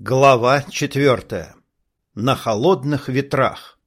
Глава четвертая. На холодных ветрах.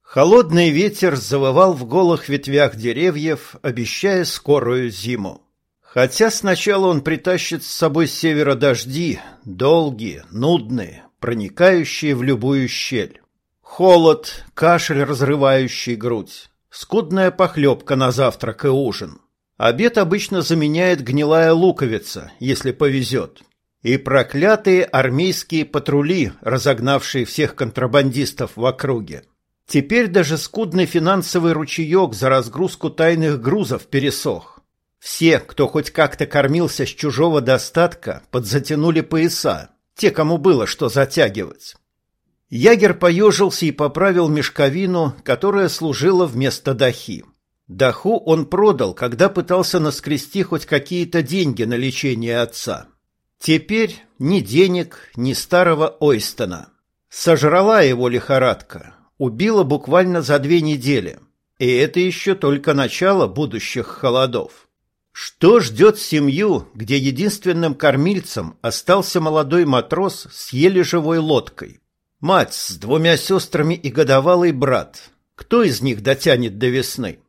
Холодный ветер завывал в голых ветвях деревьев, обещая скорую зиму. Хотя сначала он притащит с собой с севера дожди, долгие, нудные, проникающие в любую щель. Холод, кашель, разрывающий грудь, скудная похлебка на завтрак и ужин. Обед обычно заменяет гнилая луковица, если повезет и проклятые армейские патрули, разогнавшие всех контрабандистов в округе. Теперь даже скудный финансовый ручеек за разгрузку тайных грузов пересох. Все, кто хоть как-то кормился с чужого достатка, подзатянули пояса, те, кому было что затягивать. Ягер поежился и поправил мешковину, которая служила вместо дахи. Даху он продал, когда пытался наскрести хоть какие-то деньги на лечение отца. Теперь ни денег, ни старого Ойстона. Сожрала его лихорадка, убила буквально за две недели. И это еще только начало будущих холодов. Что ждет семью, где единственным кормильцем остался молодой матрос с еле живой лодкой? Мать с двумя сестрами и годовалый брат. Кто из них дотянет до весны?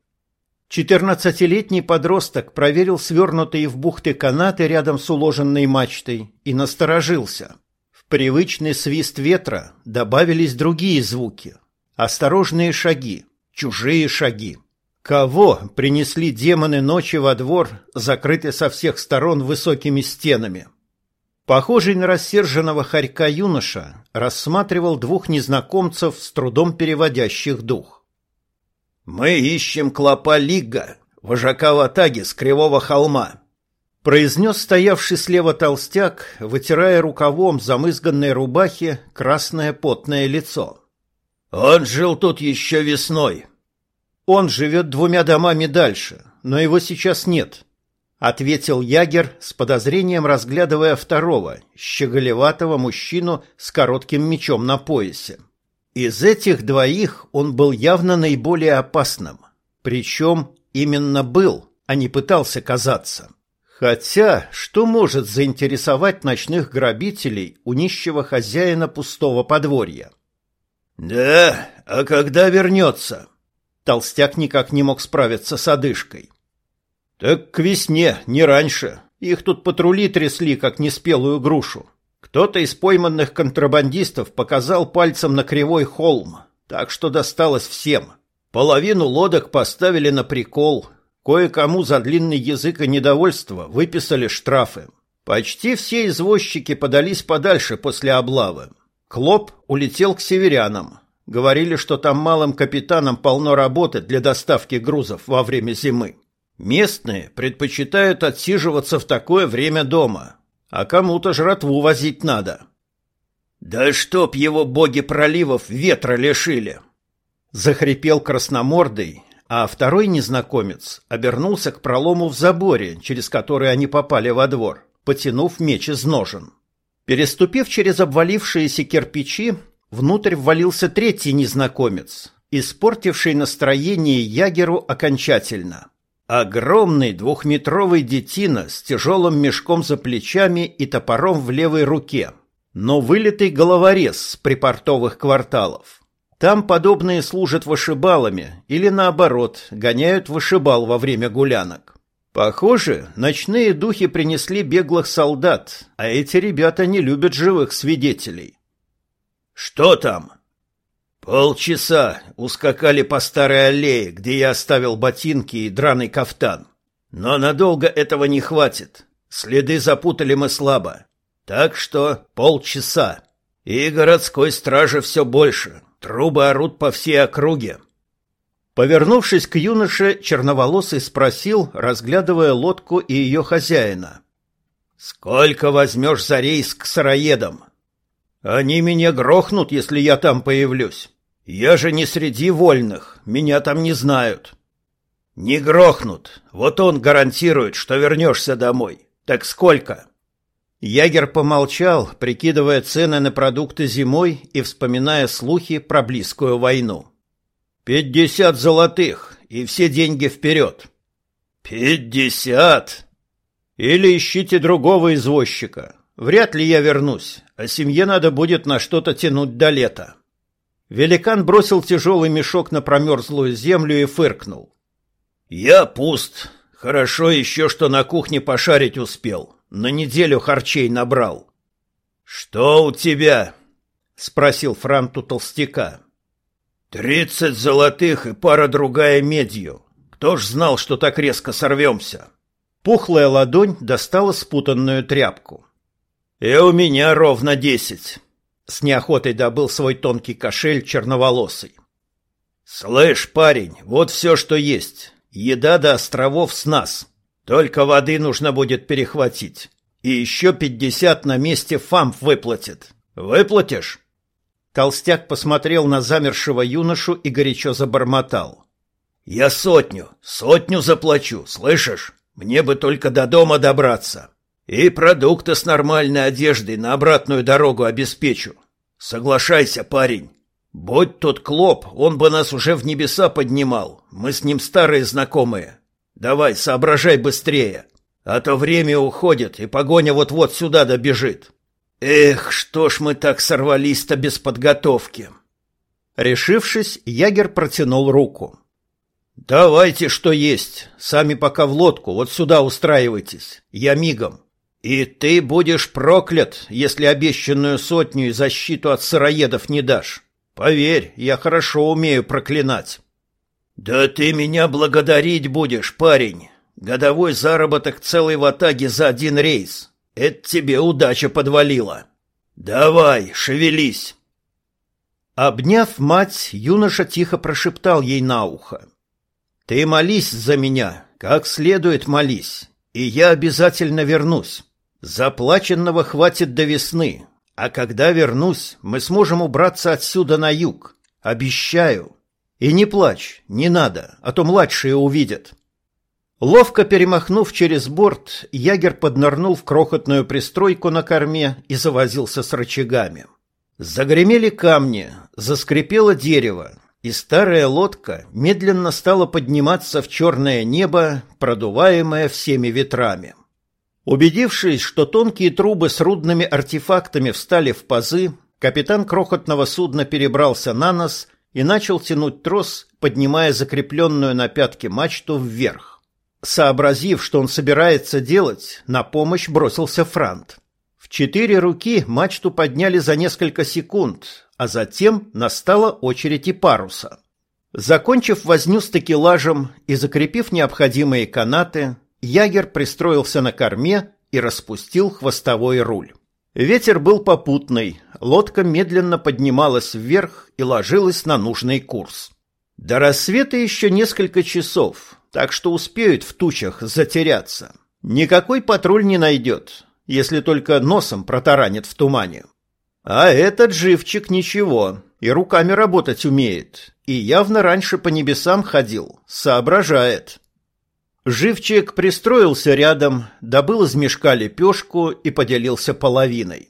Четырнадцатилетний подросток проверил свернутые в бухты канаты рядом с уложенной мачтой и насторожился. В привычный свист ветра добавились другие звуки. Осторожные шаги, чужие шаги. Кого принесли демоны ночи во двор, закрытый со всех сторон высокими стенами? Похожий на рассерженного хорька юноша рассматривал двух незнакомцев с трудом переводящих дух. «Мы ищем клопа Лига, вожака в атаге с Кривого холма», произнес стоявший слева толстяк, вытирая рукавом замызганной рубахи красное потное лицо. «Он жил тут еще весной». «Он живет двумя домами дальше, но его сейчас нет», — ответил Ягер с подозрением, разглядывая второго, щеголеватого мужчину с коротким мечом на поясе. Из этих двоих он был явно наиболее опасным. Причем именно был, а не пытался казаться. Хотя, что может заинтересовать ночных грабителей у нищего хозяина пустого подворья? «Да, а когда вернется?» Толстяк никак не мог справиться с одышкой. «Так к весне, не раньше. Их тут патрули трясли, как неспелую грушу. Кто-то из пойманных контрабандистов показал пальцем на кривой холм, так что досталось всем. Половину лодок поставили на прикол, кое-кому за длинный язык и недовольство выписали штрафы. Почти все извозчики подались подальше после облавы. Клоп улетел к северянам. Говорили, что там малым капитанам полно работы для доставки грузов во время зимы. Местные предпочитают отсиживаться в такое время дома, а кому-то жратву возить надо. Да чтоб его боги проливов ветра лишили! Захрипел красномордый, а второй незнакомец обернулся к пролому в заборе, через который они попали во двор, потянув меч из ножен. Переступив через обвалившиеся кирпичи, внутрь ввалился третий незнакомец, испортивший настроение ягеру окончательно. Огромный двухметровый детина с тяжелым мешком за плечами и топором в левой руке, но вылитый головорез с припортовых кварталов. Там подобные служат вышибалами или, наоборот, гоняют вышибал во время гулянок. Похоже, ночные духи принесли беглых солдат, а эти ребята не любят живых свидетелей. «Что там?» Полчаса ускакали по старой аллее, где я оставил ботинки и драный кафтан. Но надолго этого не хватит. Следы запутали мы слабо. Так что полчаса. И городской стражи все больше. Трубы орут по всей округе. Повернувшись к юноше, черноволосый спросил, разглядывая лодку и ее хозяина. «Сколько возьмешь за рейс к сыроедам?» «Они меня грохнут, если я там появлюсь». Я же не среди вольных, меня там не знают. Не грохнут. Вот он гарантирует, что вернешься домой. Так сколько? Ягер помолчал, прикидывая цены на продукты зимой и вспоминая слухи про близкую войну. «Пятьдесят золотых, и все деньги вперед!» «Пятьдесят!» «Или ищите другого извозчика. Вряд ли я вернусь, а семье надо будет на что-то тянуть до лета. Великан бросил тяжелый мешок на промерзлую землю и фыркнул. Я пуст. Хорошо еще, что на кухне пошарить успел. На неделю харчей набрал. Что у тебя? спросил Франт у толстяка. Тридцать золотых и пара другая медью. Кто ж знал, что так резко сорвемся? Пухлая ладонь достала спутанную тряпку. И у меня ровно десять. С неохотой добыл свой тонкий кошель черноволосый. Слышь, парень, вот все, что есть. Еда до островов с нас. Только воды нужно будет перехватить. И еще пятьдесят на месте ФАМ выплатит. Выплатишь? Толстяк посмотрел на замершего юношу и горячо забормотал. «Я сотню, сотню заплачу, слышишь? Мне бы только до дома добраться. И продукты с нормальной одеждой на обратную дорогу обеспечу. Соглашайся, парень. Будь тот Клоп, он бы нас уже в небеса поднимал. Мы с ним старые знакомые. Давай, соображай быстрее. А то время уходит, и погоня вот-вот сюда добежит. Эх, что ж мы так сорвались-то без подготовки. Решившись, ягер протянул руку. Давайте, что есть. Сами пока в лодку, вот сюда устраивайтесь. Я мигом. И ты будешь проклят, если обещанную сотню и защиту от сыроедов не дашь. Поверь, я хорошо умею проклинать. Да ты меня благодарить будешь, парень. Годовой заработок целой ватаги за один рейс. Это тебе удача подвалила. Давай, шевелись. Обняв мать, юноша тихо прошептал ей на ухо: "Ты молись за меня, как следует молись, и я обязательно вернусь. Заплаченного хватит до весны, а когда вернусь, мы сможем убраться отсюда на юг. Обещаю. И не плачь, не надо, а то младшие увидят". Ловко перемахнув через борт, ягер поднырнул в крохотную пристройку на корме и завозился с рычагами. Загремели камни, заскрипело дерево, и старая лодка медленно стала подниматься в черное небо, продуваемое всеми ветрами. Убедившись, что тонкие трубы с рудными артефактами встали в пазы, капитан крохотного судна перебрался на нос и начал тянуть трос, поднимая закрепленную на пятке мачту вверх. Сообразив, что он собирается делать, на помощь бросился Франт. В четыре руки мачту подняли за несколько секунд, а затем настала очередь и паруса. Закончив возню с такелажем и закрепив необходимые канаты, ягер пристроился на корме и распустил хвостовой руль. Ветер был попутный, лодка медленно поднималась вверх и ложилась на нужный курс. До рассвета еще несколько часов, так что успеют в тучах затеряться. Никакой патруль не найдет, если только носом протаранит в тумане. А этот живчик ничего, и руками работать умеет, и явно раньше по небесам ходил, соображает. Живчик пристроился рядом, добыл из мешка лепешку и поделился половиной.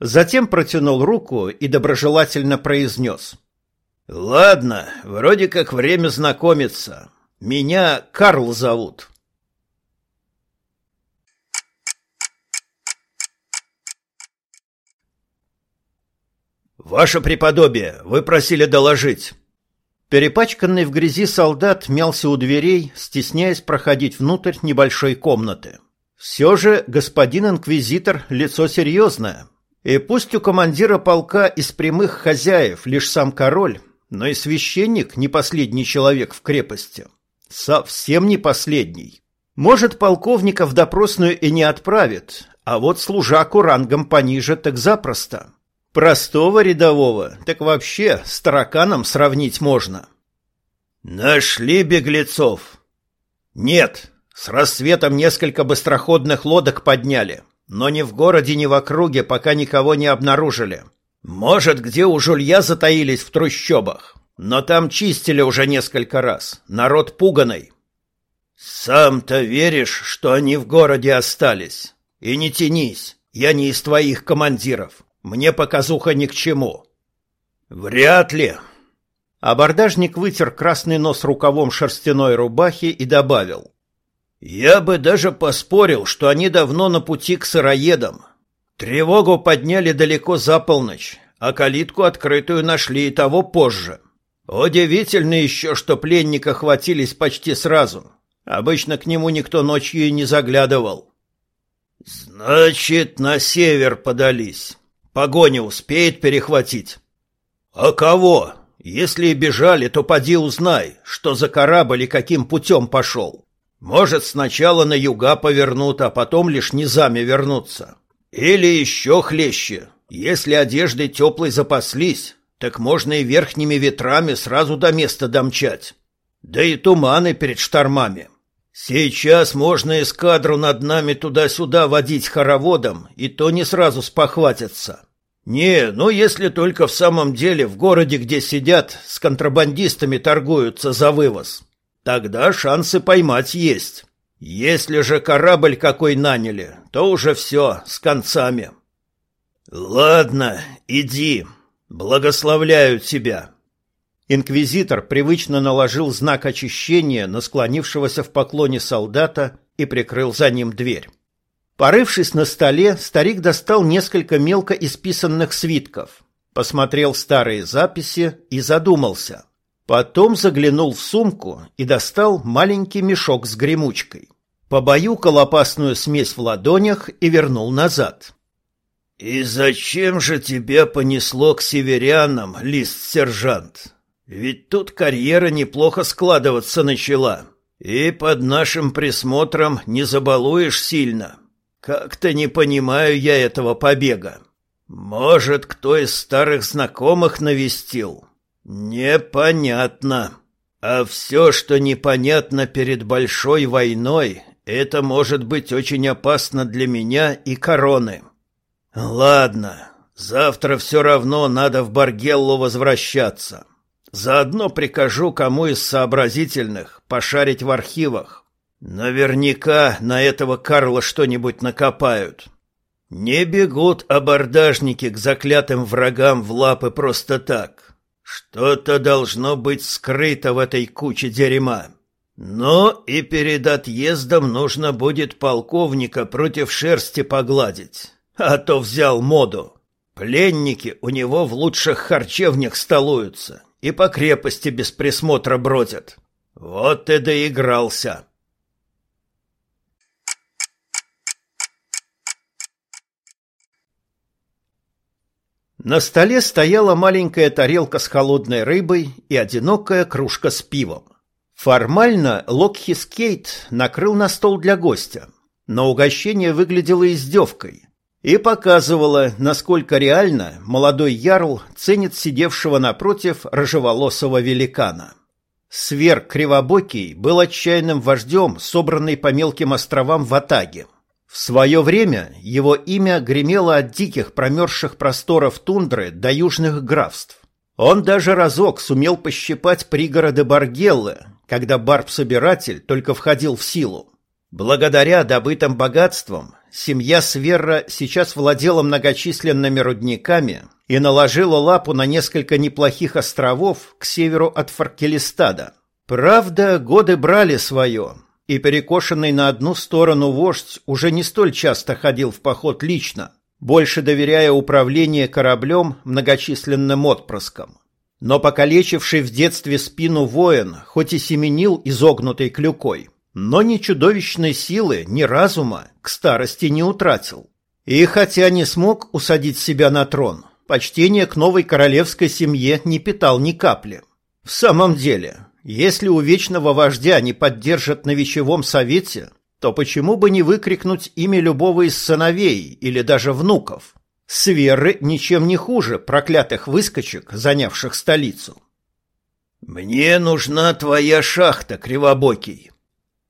Затем протянул руку и доброжелательно произнес. «Ладно, вроде как время знакомиться. Меня Карл зовут. Ваше преподобие, вы просили доложить. Перепачканный в грязи солдат мялся у дверей, стесняясь проходить внутрь небольшой комнаты. Все же господин инквизитор лицо серьезное. И пусть у командира полка из прямых хозяев лишь сам король, но и священник не последний человек в крепости. Совсем не последний. Может, полковника в допросную и не отправит, а вот служаку рангом пониже так запросто. Простого рядового так вообще с тараканом сравнить можно. Нашли беглецов. Нет, с рассветом несколько быстроходных лодок подняли, но ни в городе, ни в округе пока никого не обнаружили. Может, где у жулья затаились в трущобах. Но там чистили уже несколько раз. Народ пуганый. Сам-то веришь, что они в городе остались? И не тянись. Я не из твоих командиров. Мне показуха ни к чему. Вряд ли. Абордажник вытер красный нос рукавом шерстяной рубахи и добавил: Я бы даже поспорил, что они давно на пути к сыроедам. Тревогу подняли далеко за полночь, а калитку открытую нашли и того позже. Удивительно еще, что пленника хватились почти сразу. Обычно к нему никто ночью и не заглядывал. Значит, на север подались. Погоня успеет перехватить. А кого? Если и бежали, то поди узнай, что за корабль и каким путем пошел. Может, сначала на юга повернут, а потом лишь низами вернутся. Или еще хлеще. Если одеждой теплой запаслись, так можно и верхними ветрами сразу до места домчать. Да и туманы перед штормами. Сейчас можно эскадру над нами туда-сюда водить хороводом, и то не сразу спохватятся. Не, ну если только в самом деле в городе, где сидят, с контрабандистами торгуются за вывоз. Тогда шансы поймать есть. Если же корабль какой наняли, то уже все, с концами. Ладно, иди. Благословляю тебя. Инквизитор привычно наложил знак очищения на склонившегося в поклоне солдата и прикрыл за ним дверь. Порывшись на столе, старик достал несколько мелко исписанных свитков, посмотрел старые записи и задумался. Потом заглянул в сумку и достал маленький мешок с гремучкой. Побаюкал опасную смесь в ладонях и вернул назад. «И зачем же тебя понесло к северянам, лист-сержант?» Ведь тут карьера неплохо складываться начала. И под нашим присмотром не забалуешь сильно. Как-то не понимаю я этого побега. Может, кто из старых знакомых навестил? Непонятно. А все, что непонятно перед большой войной, это может быть очень опасно для меня и короны. Ладно, завтра все равно надо в Баргеллу возвращаться. Заодно прикажу кому из сообразительных пошарить в архивах. Наверняка на этого Карла что-нибудь накопают. Не бегут абордажники к заклятым врагам в лапы просто так. Что-то должно быть скрыто в этой куче дерьма. Но и перед отъездом нужно будет полковника против шерсти погладить. А то взял моду. Пленники у него в лучших харчевнях столуются и по крепости без присмотра бродят. Вот и доигрался. На столе стояла маленькая тарелка с холодной рыбой и одинокая кружка с пивом. Формально Локхис Кейт накрыл на стол для гостя, но угощение выглядело издевкой и показывала, насколько реально молодой ярл ценит сидевшего напротив рыжеволосого великана. Сверг Кривобокий был отчаянным вождем, собранный по мелким островам в Атаге. В свое время его имя гремело от диких промерзших просторов тундры до южных графств. Он даже разок сумел пощипать пригороды Баргеллы, когда барб-собиратель только входил в силу. Благодаря добытым богатствам семья Сверра сейчас владела многочисленными рудниками и наложила лапу на несколько неплохих островов к северу от Фаркелистада. Правда, годы брали свое, и перекошенный на одну сторону вождь уже не столь часто ходил в поход лично, больше доверяя управление кораблем многочисленным отпрыскам. Но покалечивший в детстве спину воин, хоть и семенил изогнутой клюкой, но ни чудовищной силы, ни разума к старости не утратил. И хотя не смог усадить себя на трон, почтение к новой королевской семье не питал ни капли. В самом деле, если у вечного вождя не поддержат на вечевом совете, то почему бы не выкрикнуть имя любого из сыновей или даже внуков? Сверы ничем не хуже проклятых выскочек, занявших столицу. «Мне нужна твоя шахта, Кривобокий»,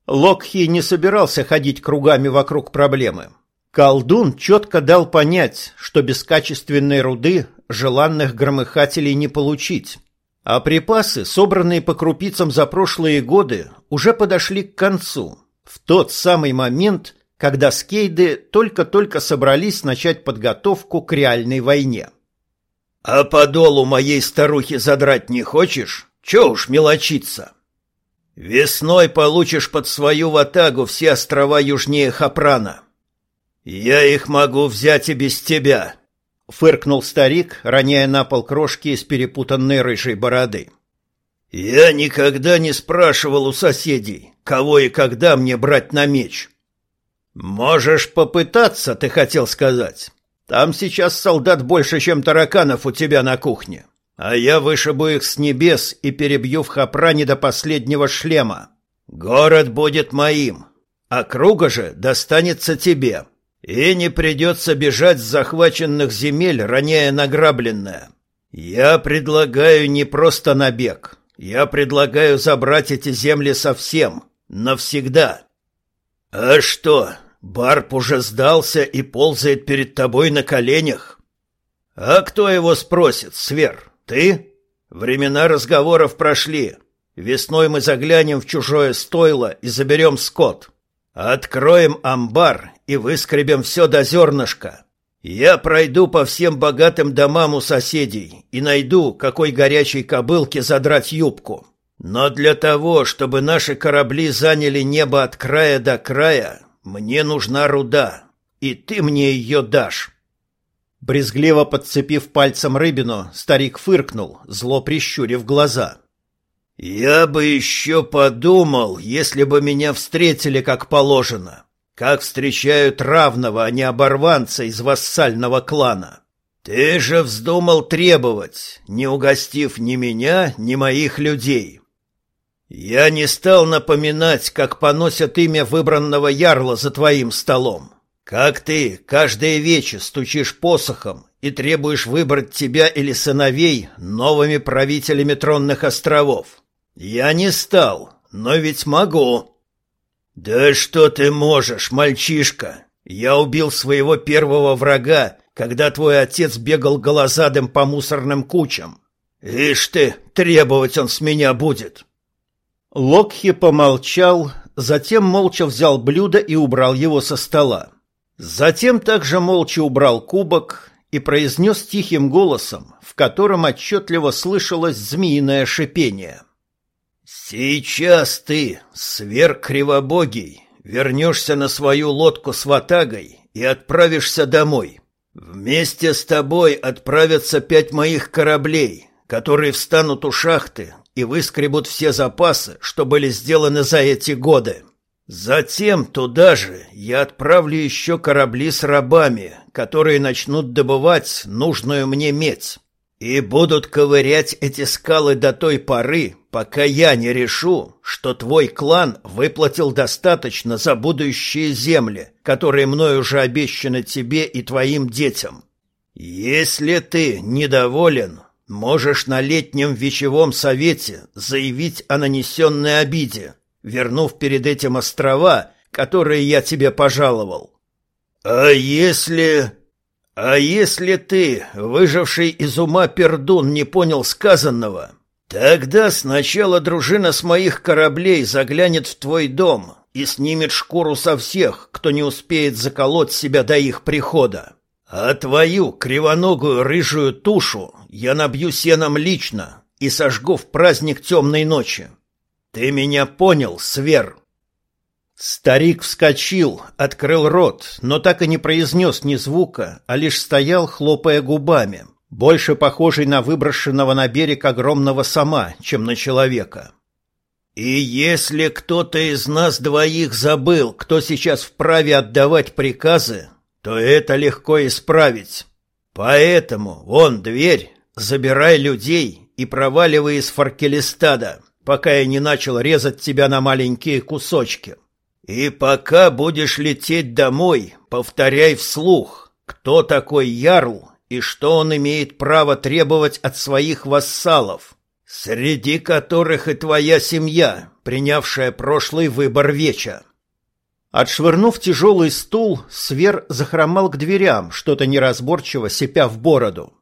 Локхи не собирался ходить кругами вокруг проблемы. Колдун четко дал понять, что без качественной руды желанных громыхателей не получить. А припасы, собранные по крупицам за прошлые годы, уже подошли к концу. В тот самый момент, когда скейды только-только собрались начать подготовку к реальной войне. «А подолу моей старухи задрать не хочешь? Че уж мелочиться?» Весной получишь под свою ватагу все острова южнее Хапрана. «Я их могу взять и без тебя», — фыркнул старик, роняя на пол крошки из перепутанной рыжей бороды. «Я никогда не спрашивал у соседей, кого и когда мне брать на меч». «Можешь попытаться, ты хотел сказать. Там сейчас солдат больше, чем тараканов у тебя на кухне. А я вышибу их с небес и перебью в хапране до последнего шлема. Город будет моим, а круга же достанется тебе». И не придется бежать с захваченных земель, роняя награбленное. Я предлагаю не просто набег. Я предлагаю забрать эти земли совсем, навсегда. А что, Барб уже сдался и ползает перед тобой на коленях? А кто его спросит, Свер? Ты? Времена разговоров прошли. Весной мы заглянем в чужое стойло и заберем скот. Откроем амбар и выскребем все до зернышка. Я пройду по всем богатым домам у соседей и найду, какой горячей кобылке задрать юбку. Но для того, чтобы наши корабли заняли небо от края до края, мне нужна руда, и ты мне ее дашь. Брезгливо подцепив пальцем рыбину, старик фыркнул, зло прищурив глаза. «Я бы еще подумал, если бы меня встретили как положено, как встречают равного, а не оборванца из вассального клана. Ты же вздумал требовать, не угостив ни меня, ни моих людей. Я не стал напоминать, как поносят имя выбранного ярла за твоим столом. Как ты каждое вечер стучишь посохом и требуешь выбрать тебя или сыновей новыми правителями тронных островов. «Я не стал, но ведь могу». «Да что ты можешь, мальчишка? Я убил своего первого врага, когда твой отец бегал голозадым по мусорным кучам. Ишь ты, требовать он с меня будет». Локхи помолчал, затем молча взял блюдо и убрал его со стола. Затем также молча убрал кубок и произнес тихим голосом, в котором отчетливо слышалось змеиное шипение — «Сейчас ты, сверхкривобогий, вернешься на свою лодку с ватагой и отправишься домой. Вместе с тобой отправятся пять моих кораблей, которые встанут у шахты и выскребут все запасы, что были сделаны за эти годы. Затем туда же я отправлю еще корабли с рабами, которые начнут добывать нужную мне медь. И будут ковырять эти скалы до той поры, пока я не решу, что твой клан выплатил достаточно за будущие земли, которые мною уже обещаны тебе и твоим детям. Если ты недоволен, можешь на летнем вечевом совете заявить о нанесенной обиде, вернув перед этим острова, которые я тебе пожаловал. А если... А если ты, выживший из ума пердун, не понял сказанного, тогда сначала дружина с моих кораблей заглянет в твой дом и снимет шкуру со всех, кто не успеет заколоть себя до их прихода. А твою кривоногую рыжую тушу я набью сеном лично и сожгу в праздник темной ночи. Ты меня понял, Свер?» Старик вскочил, открыл рот, но так и не произнес ни звука, а лишь стоял, хлопая губами, больше похожий на выброшенного на берег огромного сама, чем на человека. «И если кто-то из нас двоих забыл, кто сейчас вправе отдавать приказы, то это легко исправить. Поэтому, вон дверь, забирай людей и проваливай из Фаркелистада, пока я не начал резать тебя на маленькие кусочки». И пока будешь лететь домой, повторяй вслух, кто такой Ярл и что он имеет право требовать от своих вассалов, среди которых и твоя семья, принявшая прошлый выбор веча. Отшвырнув тяжелый стул, Свер захромал к дверям, что-то неразборчиво сипя в бороду.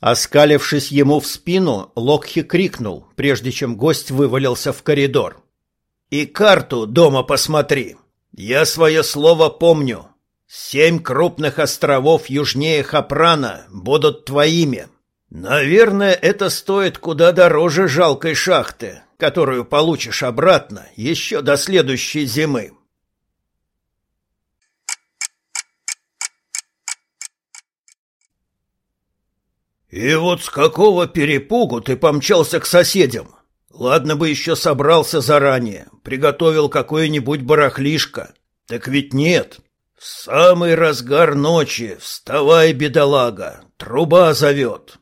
Оскалившись ему в спину, Локхи крикнул, прежде чем гость вывалился в коридор. И карту дома посмотри. Я свое слово помню. Семь крупных островов южнее Хапрана будут твоими. Наверное, это стоит куда дороже жалкой шахты, которую получишь обратно еще до следующей зимы. «И вот с какого перепугу ты помчался к соседям? Ладно бы еще собрался заранее, приготовил какое-нибудь барахлишко. Так ведь нет. В самый разгар ночи вставай, бедолага, труба зовет».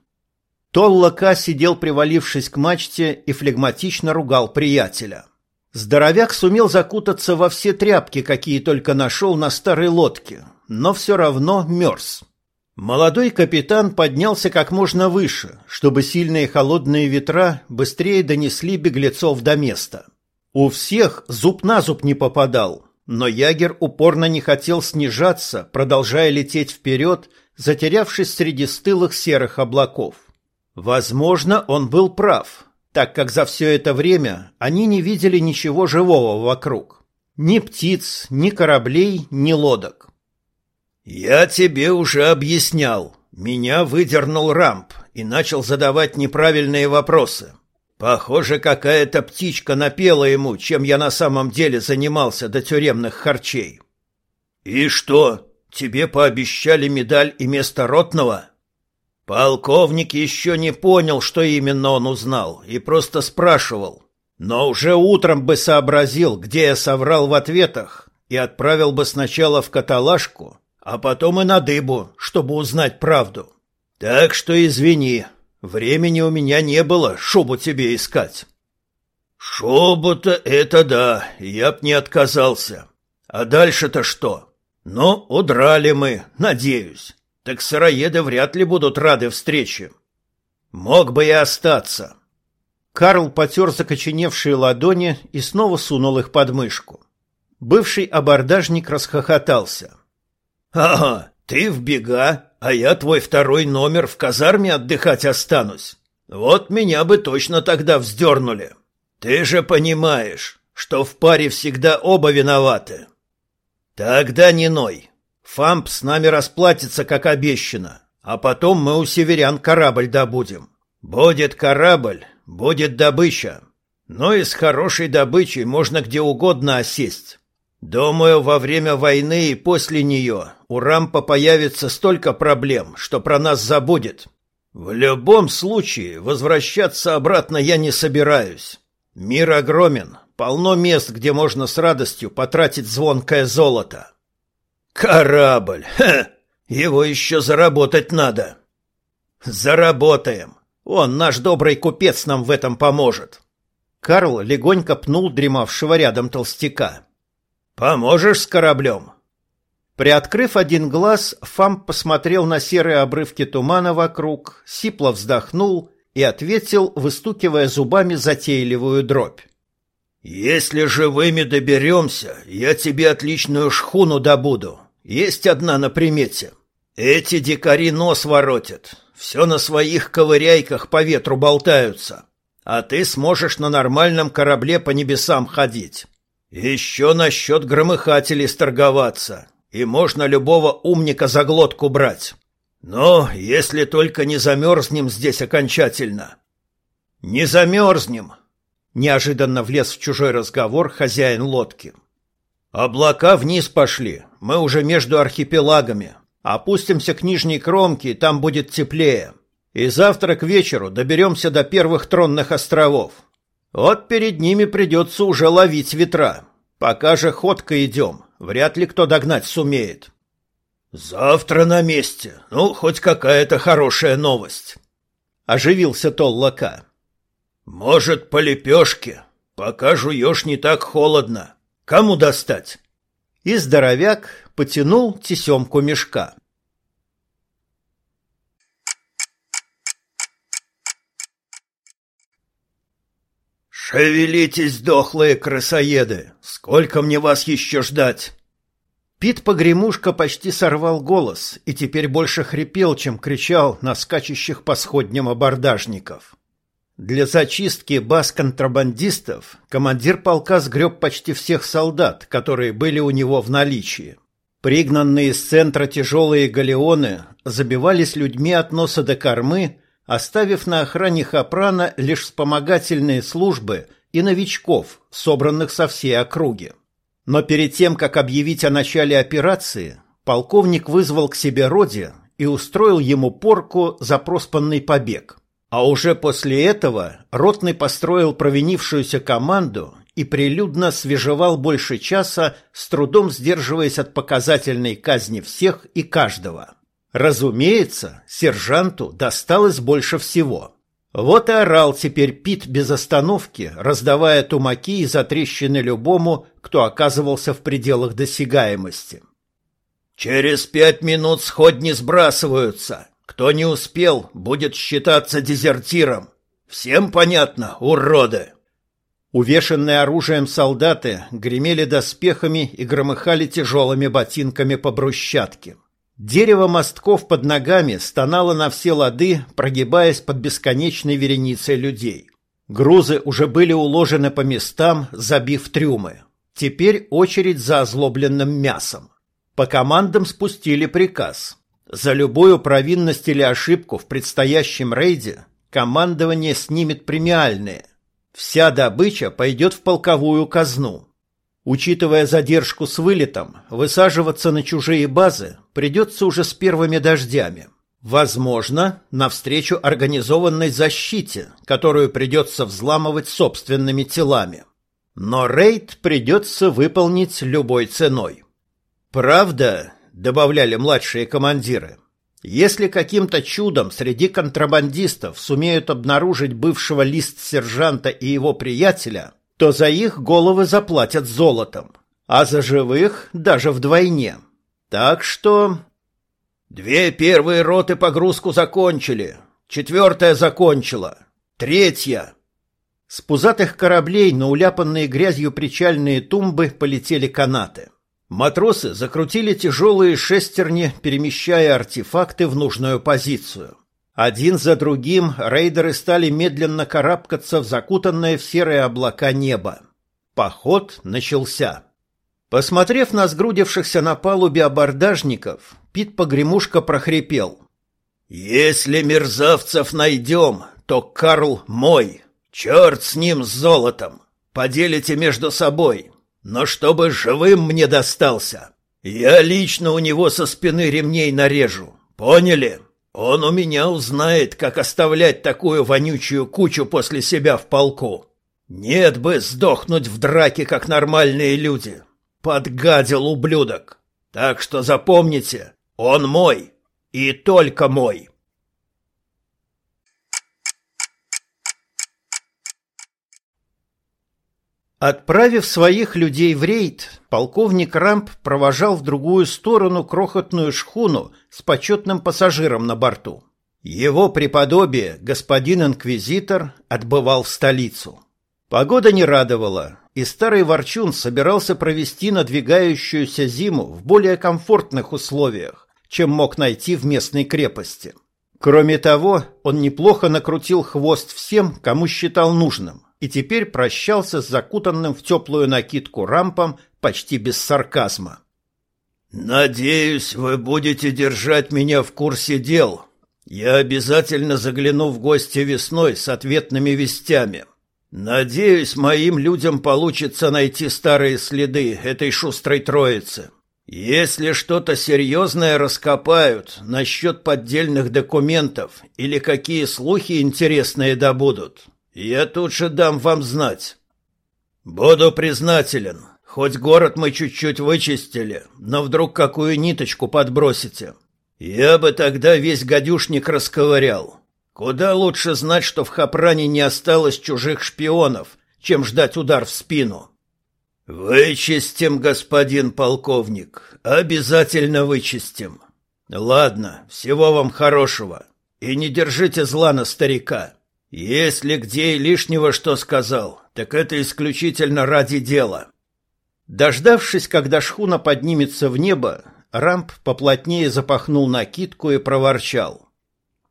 Толла Ка сидел, привалившись к мачте, и флегматично ругал приятеля. Здоровяк сумел закутаться во все тряпки, какие только нашел на старой лодке, но все равно мерз. Молодой капитан поднялся как можно выше, чтобы сильные холодные ветра быстрее донесли беглецов до места. У всех зуб на зуб не попадал, но Ягер упорно не хотел снижаться, продолжая лететь вперед, затерявшись среди стылых серых облаков. Возможно, он был прав, так как за все это время они не видели ничего живого вокруг. Ни птиц, ни кораблей, ни лодок. «Я тебе уже объяснял. Меня выдернул рамп и начал задавать неправильные вопросы. Похоже, какая-то птичка напела ему, чем я на самом деле занимался до тюремных харчей». «И что, тебе пообещали медаль и место ротного?» Полковник еще не понял, что именно он узнал, и просто спрашивал. Но уже утром бы сообразил, где я соврал в ответах, и отправил бы сначала в каталажку, а потом и на дыбу, чтобы узнать правду. Так что извини, времени у меня не было шубу тебе искать. Шубу-то это да, я б не отказался. А дальше-то что? Ну, удрали мы, надеюсь. Так сыроеды вряд ли будут рады встрече. Мог бы и остаться. Карл потер закоченевшие ладони и снова сунул их под мышку. Бывший абордажник расхохотался. «Ага, ты в бега, а я твой второй номер в казарме отдыхать останусь. Вот меня бы точно тогда вздернули. Ты же понимаешь, что в паре всегда оба виноваты». «Тогда не ной. Фамп с нами расплатится, как обещано, а потом мы у северян корабль добудем. Будет корабль, будет добыча. Но и с хорошей добычей можно где угодно осесть. Думаю, во время войны и после нее у Рампа появится столько проблем, что про нас забудет. В любом случае, возвращаться обратно я не собираюсь. Мир огромен, полно мест, где можно с радостью потратить звонкое золото. Корабль! Ха! Его еще заработать надо. Заработаем. Он, наш добрый купец, нам в этом поможет. Карл легонько пнул дремавшего рядом толстяка. «Поможешь с кораблем?» Приоткрыв один глаз, Фам посмотрел на серые обрывки тумана вокруг, сипло вздохнул и ответил, выстукивая зубами затейливую дробь. «Если живыми доберемся, я тебе отличную шхуну добуду. Есть одна на примете. Эти дикари нос воротят, все на своих ковыряйках по ветру болтаются, а ты сможешь на нормальном корабле по небесам ходить». Еще насчет громыхателей сторговаться, и можно любого умника за глотку брать. Но если только не замерзнем здесь окончательно. Не замерзнем, неожиданно влез в чужой разговор хозяин лодки. Облака вниз пошли, мы уже между архипелагами. Опустимся к нижней кромке, там будет теплее. И завтра к вечеру доберемся до первых тронных островов. Вот перед ними придется уже ловить ветра. Пока же ходко идем, вряд ли кто догнать сумеет. Завтра на месте. Ну, хоть какая-то хорошая новость. Оживился Толлака. Может, по лепешке? Пока жуешь не так холодно. Кому достать? И здоровяк потянул тесемку мешка. «Шевелитесь, дохлые крысоеды! Сколько мне вас еще ждать?» Пит Погремушка почти сорвал голос и теперь больше хрипел, чем кричал на скачущих по сходням абордажников. Для зачистки бас-контрабандистов командир полка сгреб почти всех солдат, которые были у него в наличии. Пригнанные из центра тяжелые галеоны забивались людьми от носа до кормы, оставив на охране Хапрана лишь вспомогательные службы и новичков, собранных со всей округи. Но перед тем, как объявить о начале операции, полковник вызвал к себе Роди и устроил ему порку за проспанный побег. А уже после этого Ротный построил провинившуюся команду и прилюдно свежевал больше часа, с трудом сдерживаясь от показательной казни всех и каждого. Разумеется, сержанту досталось больше всего. Вот и орал теперь Пит без остановки, раздавая тумаки и затрещины любому, кто оказывался в пределах досягаемости. «Через пять минут сходни сбрасываются. Кто не успел, будет считаться дезертиром. Всем понятно, уроды!» Увешанные оружием солдаты гремели доспехами и громыхали тяжелыми ботинками по брусчатке. Дерево мостков под ногами стонало на все лады, прогибаясь под бесконечной вереницей людей. Грузы уже были уложены по местам, забив трюмы. Теперь очередь за озлобленным мясом. По командам спустили приказ. За любую провинность или ошибку в предстоящем рейде командование снимет премиальные – Вся добыча пойдет в полковую казну. Учитывая задержку с вылетом, высаживаться на чужие базы придется уже с первыми дождями. Возможно, навстречу организованной защите, которую придется взламывать собственными телами. Но рейд придется выполнить любой ценой. Правда, добавляли младшие командиры, если каким-то чудом среди контрабандистов сумеют обнаружить бывшего лист-сержанта и его приятеля, то за их головы заплатят золотом, а за живых даже вдвойне. Так что... Две первые роты погрузку закончили, четвертая закончила, третья... С пузатых кораблей на уляпанные грязью причальные тумбы полетели канаты. Матросы закрутили тяжелые шестерни, перемещая артефакты в нужную позицию. Один за другим рейдеры стали медленно карабкаться в закутанное в серые облака небо. Поход начался. Посмотрев на сгрудившихся на палубе абордажников, Пит погремушка прохрипел. «Если мерзавцев найдем, то Карл мой. Черт с ним, с золотом. Поделите между собой но чтобы живым мне достался. Я лично у него со спины ремней нарежу. Поняли? Он у меня узнает, как оставлять такую вонючую кучу после себя в полку. Нет бы сдохнуть в драке, как нормальные люди. Подгадил ублюдок. Так что запомните, он мой и только мой. Отправив своих людей в рейд, полковник Рамп провожал в другую сторону крохотную шхуну с почетным пассажиром на борту. Его преподобие, господин инквизитор, отбывал в столицу. Погода не радовала, и старый ворчун собирался провести надвигающуюся зиму в более комфортных условиях, чем мог найти в местной крепости. Кроме того, он неплохо накрутил хвост всем, кому считал нужным и теперь прощался с закутанным в теплую накидку рампом почти без сарказма. «Надеюсь, вы будете держать меня в курсе дел. Я обязательно загляну в гости весной с ответными вестями. Надеюсь, моим людям получится найти старые следы этой шустрой троицы. Если что-то серьезное раскопают насчет поддельных документов или какие слухи интересные добудут, я тут же дам вам знать. Буду признателен. Хоть город мы чуть-чуть вычистили, но вдруг какую ниточку подбросите. Я бы тогда весь гадюшник расковырял. Куда лучше знать, что в Хапране не осталось чужих шпионов, чем ждать удар в спину. Вычистим, господин полковник, обязательно вычистим. Ладно, всего вам хорошего. И не держите зла на старика. Если где и лишнего что сказал, так это исключительно ради дела. Дождавшись, когда шхуна поднимется в небо, Рамп поплотнее запахнул накидку и проворчал.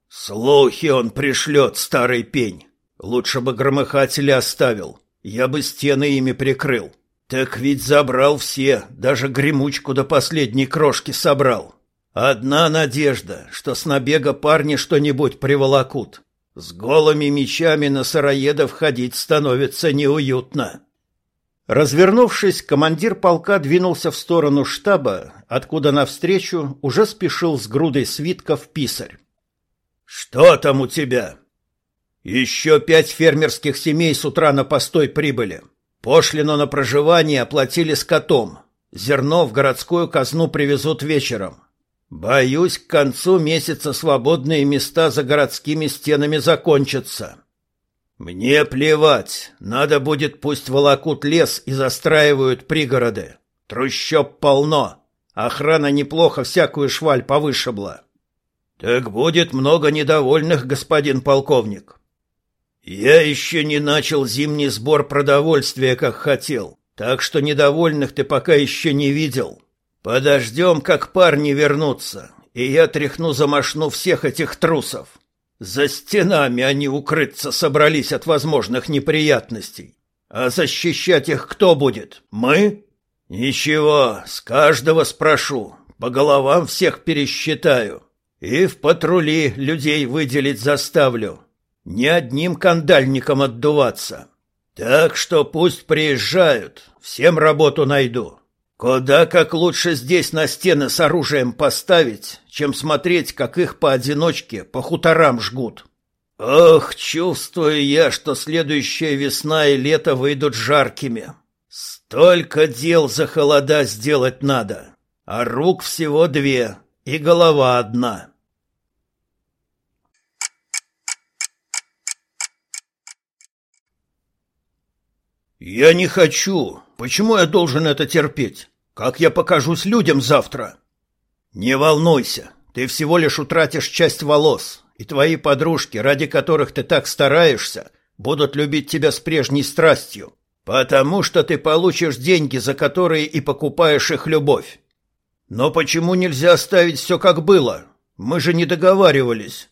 «Слухи он пришлет, старый пень. Лучше бы громыхатели оставил. Я бы стены ими прикрыл. Так ведь забрал все, даже гремучку до последней крошки собрал. Одна надежда, что с набега парни что-нибудь приволокут. С голыми мечами на сыроедов ходить становится неуютно. Развернувшись, командир полка двинулся в сторону штаба, откуда навстречу уже спешил с грудой свитков писарь. «Что там у тебя?» «Еще пять фермерских семей с утра на постой прибыли. Пошлину на проживание оплатили скотом. Зерно в городскую казну привезут вечером. Боюсь, к концу месяца свободные места за городскими стенами закончатся. Мне плевать, надо будет пусть волокут лес и застраивают пригороды. Трущоб полно, охрана неплохо всякую шваль повышибла. Так будет много недовольных, господин полковник. Я еще не начал зимний сбор продовольствия, как хотел, так что недовольных ты пока еще не видел. Подождем, как парни вернутся, и я тряхну за машну всех этих трусов. За стенами они укрыться собрались от возможных неприятностей. А защищать их кто будет? Мы? Ничего, с каждого спрошу, по головам всех пересчитаю. И в патрули людей выделить заставлю. Не одним кандальником отдуваться. Так что пусть приезжают, всем работу найду. Куда как лучше здесь на стены с оружием поставить, чем смотреть, как их поодиночке по хуторам жгут. Ох, чувствую я, что следующая весна и лето выйдут жаркими. Столько дел за холода сделать надо, а рук всего две и голова одна. «Я не хочу. Почему я должен это терпеть? Как я покажусь людям завтра?» «Не волнуйся. Ты всего лишь утратишь часть волос, и твои подружки, ради которых ты так стараешься, будут любить тебя с прежней страстью, потому что ты получишь деньги, за которые и покупаешь их любовь. Но почему нельзя оставить все как было? Мы же не договаривались».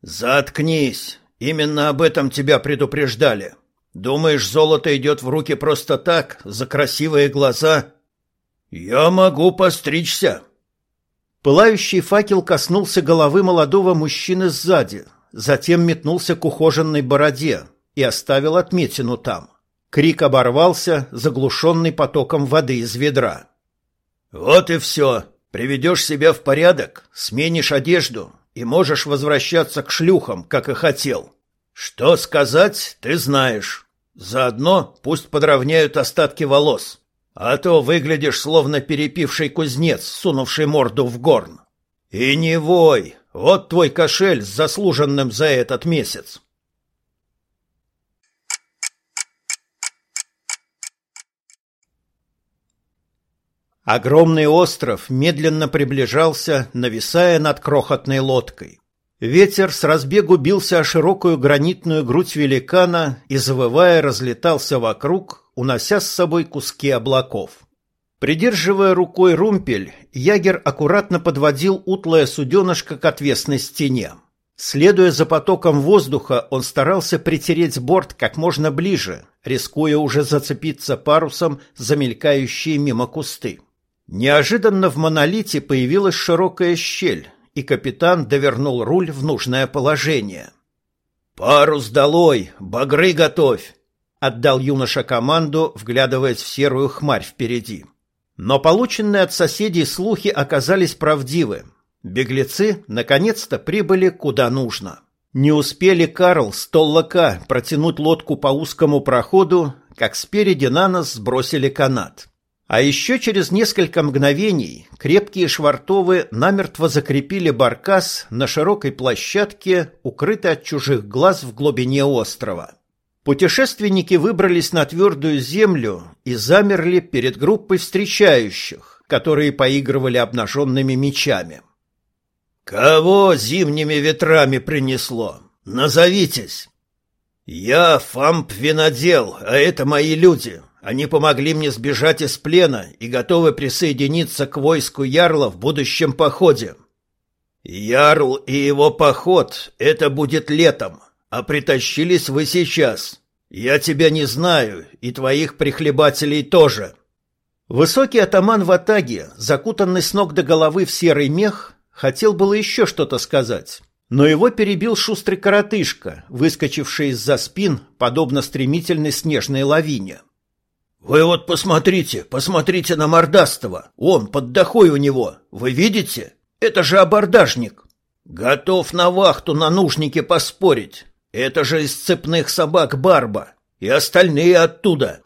«Заткнись. Именно об этом тебя предупреждали». Думаешь, золото идет в руки просто так, за красивые глаза? Я могу постричься. Пылающий факел коснулся головы молодого мужчины сзади, затем метнулся к ухоженной бороде и оставил отметину там. Крик оборвался, заглушенный потоком воды из ведра. «Вот и все. Приведешь себя в порядок, сменишь одежду и можешь возвращаться к шлюхам, как и хотел. Что сказать, ты знаешь». Заодно пусть подровняют остатки волос, а то выглядишь словно перепивший кузнец, сунувший морду в горн. И не вой, вот твой кошель с заслуженным за этот месяц. Огромный остров медленно приближался, нависая над крохотной лодкой. Ветер с разбегу бился о широкую гранитную грудь великана и, завывая, разлетался вокруг, унося с собой куски облаков. Придерживая рукой румпель, ягер аккуратно подводил утлое суденышко к отвесной стене. Следуя за потоком воздуха, он старался притереть борт как можно ближе, рискуя уже зацепиться парусом за мелькающие мимо кусты. Неожиданно в монолите появилась широкая щель, и капитан довернул руль в нужное положение. «Парус долой! Багры готовь!» — отдал юноша команду, вглядываясь в серую хмарь впереди. Но полученные от соседей слухи оказались правдивы. Беглецы наконец-то прибыли куда нужно. Не успели Карл с Толлака протянуть лодку по узкому проходу, как спереди на нас сбросили канат. А еще через несколько мгновений крепкие швартовы намертво закрепили баркас на широкой площадке, укрытой от чужих глаз в глубине острова. Путешественники выбрались на твердую землю и замерли перед группой встречающих, которые поигрывали обнаженными мечами. «Кого зимними ветрами принесло? Назовитесь!» «Я Фамп-винодел, а это мои люди. Они помогли мне сбежать из плена и готовы присоединиться к войску Ярла в будущем походе. Ярл и его поход — это будет летом, а притащились вы сейчас. Я тебя не знаю, и твоих прихлебателей тоже». Высокий атаман в атаге, закутанный с ног до головы в серый мех, хотел было еще что-то сказать, но его перебил шустрый коротышка, выскочивший из-за спин, подобно стремительной снежной лавине. Вы вот посмотрите, посмотрите на мордастого. Он под дохой у него. Вы видите? Это же абордажник. Готов на вахту на нужнике поспорить. Это же из цепных собак Барба. И остальные оттуда.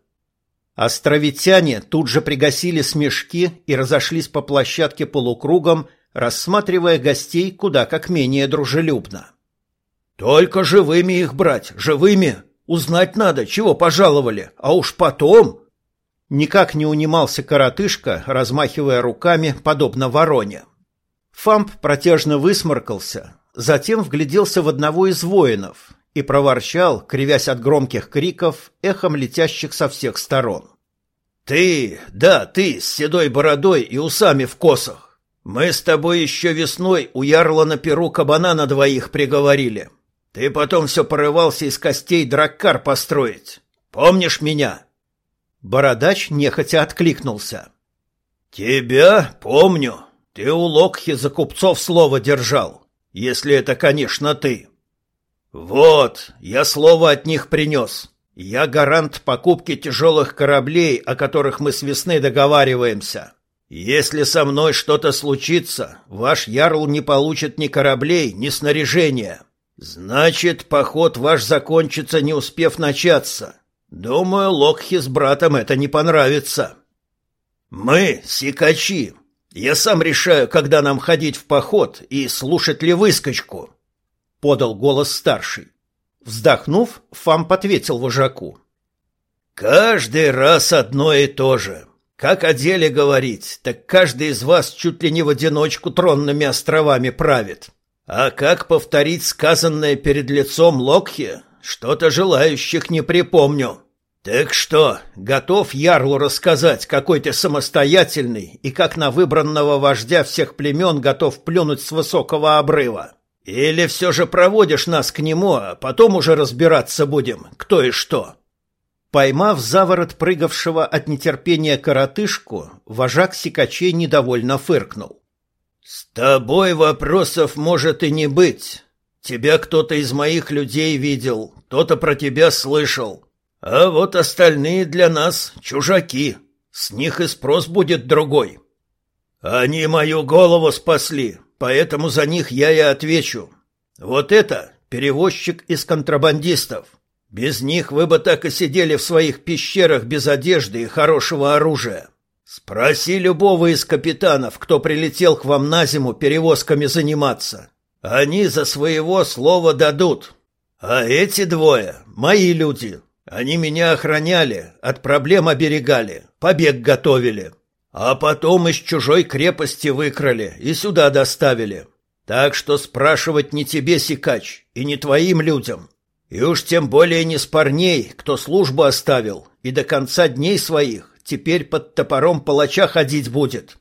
Островитяне тут же пригасили смешки и разошлись по площадке полукругом, рассматривая гостей куда как менее дружелюбно. «Только живыми их брать, живыми! Узнать надо, чего пожаловали, а уж потом...» Никак не унимался коротышка, размахивая руками, подобно вороне. Фамп протяжно высморкался, затем вгляделся в одного из воинов и проворчал, кривясь от громких криков, эхом летящих со всех сторон. «Ты, да, ты, с седой бородой и усами в косах. Мы с тобой еще весной у ярла на перу кабана на двоих приговорили. Ты потом все порывался из костей драккар построить. Помнишь меня?» Бородач нехотя откликнулся. «Тебя помню. Ты у Локхи за купцов слово держал, если это, конечно, ты. Вот, я слово от них принес. Я гарант покупки тяжелых кораблей, о которых мы с весны договариваемся. Если со мной что-то случится, ваш ярл не получит ни кораблей, ни снаряжения. Значит, поход ваш закончится, не успев начаться. Думаю, Локхи с братом это не понравится. Мы, сикачи, я сам решаю, когда нам ходить в поход и слушать ли выскочку, — подал голос старший. Вздохнув, Фамп ответил вожаку. «Каждый раз одно и то же. Как о деле говорить, так каждый из вас чуть ли не в одиночку тронными островами правит. А как повторить сказанное перед лицом Локхи, что-то желающих не припомню. Так что, готов Ярлу рассказать, какой ты самостоятельный и как на выбранного вождя всех племен готов плюнуть с высокого обрыва? Или все же проводишь нас к нему, а потом уже разбираться будем, кто и что?» Поймав заворот прыгавшего от нетерпения коротышку, вожак сикачей недовольно фыркнул. «С тобой вопросов может и не быть. Тебя кто-то из моих людей видел, кто-то про тебя слышал. А вот остальные для нас чужаки. С них и спрос будет другой. Они мою голову спасли, поэтому за них я и отвечу. Вот это перевозчик из контрабандистов. Без них вы бы так и сидели в своих пещерах без одежды и хорошего оружия. Спроси любого из капитанов, кто прилетел к вам на зиму перевозками заниматься. Они за своего слова дадут. А эти двое — мои люди, они меня охраняли, от проблем оберегали, побег готовили. А потом из чужой крепости выкрали и сюда доставили. Так что спрашивать не тебе, Сикач, и не твоим людям. И уж тем более не с парней, кто службу оставил, и до конца дней своих теперь под топором палача ходить будет.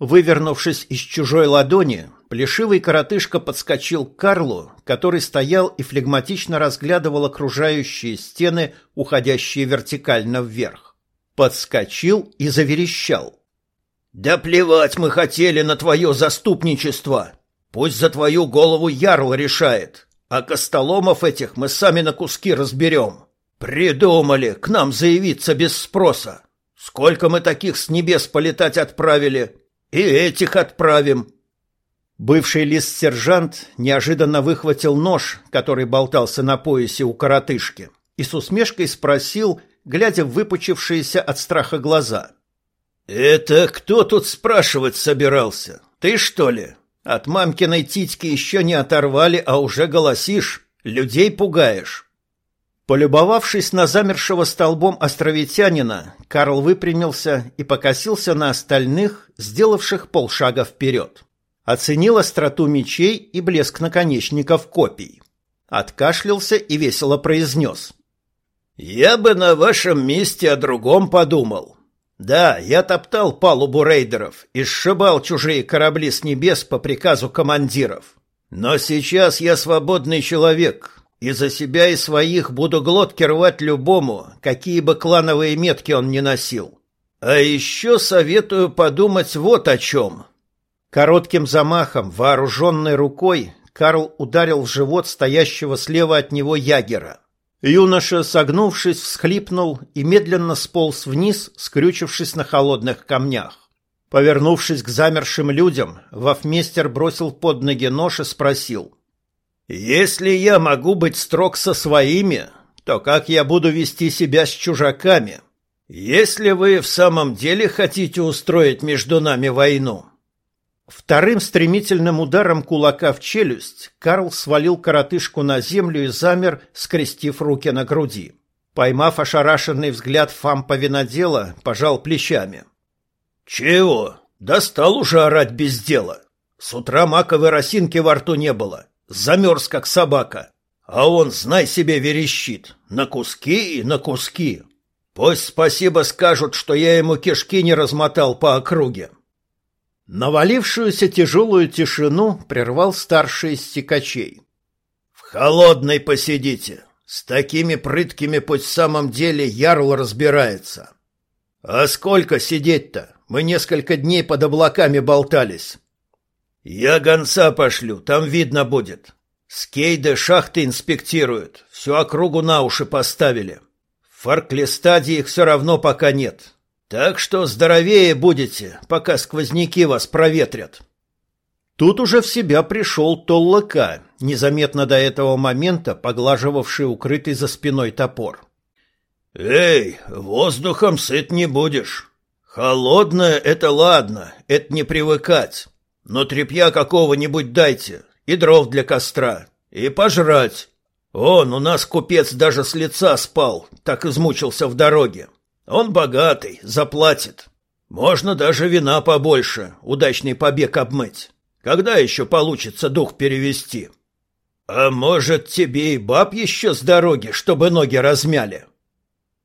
Вывернувшись из чужой ладони, плешивый коротышка подскочил к Карлу, который стоял и флегматично разглядывал окружающие стены, уходящие вертикально вверх. Подскочил и заверещал. «Да плевать мы хотели на твое заступничество! Пусть за твою голову ярл решает, а костоломов этих мы сами на куски разберем. Придумали к нам заявиться без спроса. Сколько мы таких с небес полетать отправили!» И этих отправим. Бывший лист-сержант неожиданно выхватил нож, который болтался на поясе у коротышки, и с усмешкой спросил, глядя в выпучившиеся от страха глаза. «Это кто тут спрашивать собирался? Ты, что ли? От мамкиной титьки еще не оторвали, а уже голосишь, людей пугаешь». Полюбовавшись на замершего столбом островитянина, Карл выпрямился и покосился на остальных, сделавших полшага вперед. Оценил остроту мечей и блеск наконечников копий. Откашлялся и весело произнес. «Я бы на вашем месте о другом подумал. Да, я топтал палубу рейдеров и сшибал чужие корабли с небес по приказу командиров. Но сейчас я свободный человек, и за себя и своих буду глотки рвать любому, какие бы клановые метки он ни носил. А еще советую подумать вот о чем. Коротким замахом, вооруженной рукой, Карл ударил в живот стоящего слева от него ягера. Юноша, согнувшись, всхлипнул и медленно сполз вниз, скрючившись на холодных камнях. Повернувшись к замершим людям, Вафмейстер бросил под ноги нож и спросил. «Если я могу быть строг со своими, то как я буду вести себя с чужаками? Если вы в самом деле хотите устроить между нами войну?» Вторым стремительным ударом кулака в челюсть Карл свалил коротышку на землю и замер, скрестив руки на груди. Поймав ошарашенный взгляд фампа винодела, пожал плечами. «Чего? Достал уже орать без дела. С утра маковой росинки во рту не было. Замерз, как собака. А он, знай себе, верещит. На куски и на куски. Пусть спасибо скажут, что я ему кишки не размотал по округе». Навалившуюся тяжелую тишину прервал старший из стекачей. «В холодной посидите. С такими прыткими пусть в самом деле ярл разбирается. А сколько сидеть-то? Мы несколько дней под облаками болтались. Я гонца пошлю, там видно будет. Скейды шахты инспектируют, всю округу на уши поставили. В Фарклестаде их все равно пока нет. Так что здоровее будете, пока сквозняки вас проветрят. Тут уже в себя пришел Толлака, незаметно до этого момента поглаживавший укрытый за спиной топор. «Эй, воздухом сыт не будешь. Холодное — это ладно, это не привыкать. Но тряпья какого-нибудь дайте, и дров для костра, и пожрать. Он, у нас купец даже с лица спал, так измучился в дороге. Он богатый, заплатит. Можно даже вина побольше, удачный побег обмыть. Когда еще получится дух перевести? А может, тебе и баб еще с дороги, чтобы ноги размяли?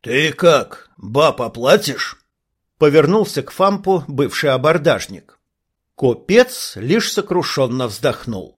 Ты как, баб оплатишь? Повернулся к Фампу бывший абордажник. Купец лишь сокрушенно вздохнул.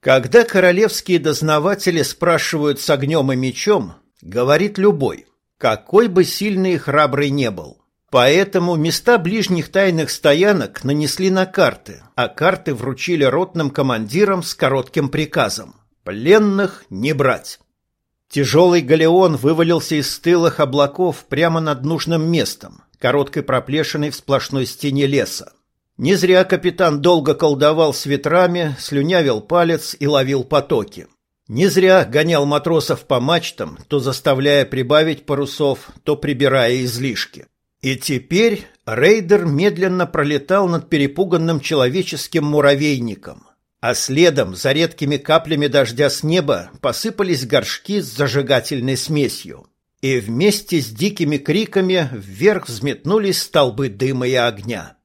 Когда королевские дознаватели спрашивают с огнем и мечом, говорит любой, какой бы сильный и храбрый не был. Поэтому места ближних тайных стоянок нанесли на карты, а карты вручили ротным командирам с коротким приказом – пленных не брать. Тяжелый галеон вывалился из стылых облаков прямо над нужным местом, короткой проплешиной в сплошной стене леса. Не зря капитан долго колдовал с ветрами, слюнявил палец и ловил потоки. Не зря гонял матросов по мачтам, то заставляя прибавить парусов, то прибирая излишки. И теперь рейдер медленно пролетал над перепуганным человеческим муравейником, а следом за редкими каплями дождя с неба посыпались горшки с зажигательной смесью. И вместе с дикими криками вверх взметнулись столбы дыма и огня.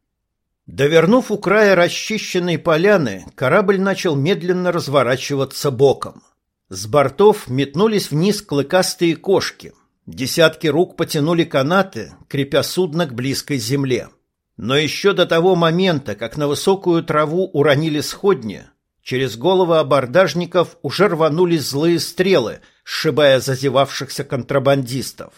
Довернув у края расчищенной поляны, корабль начал медленно разворачиваться боком. С бортов метнулись вниз клыкастые кошки. Десятки рук потянули канаты, крепя судно к близкой земле. Но еще до того момента, как на высокую траву уронили сходни, через головы абордажников уже рванулись злые стрелы, сшибая зазевавшихся контрабандистов.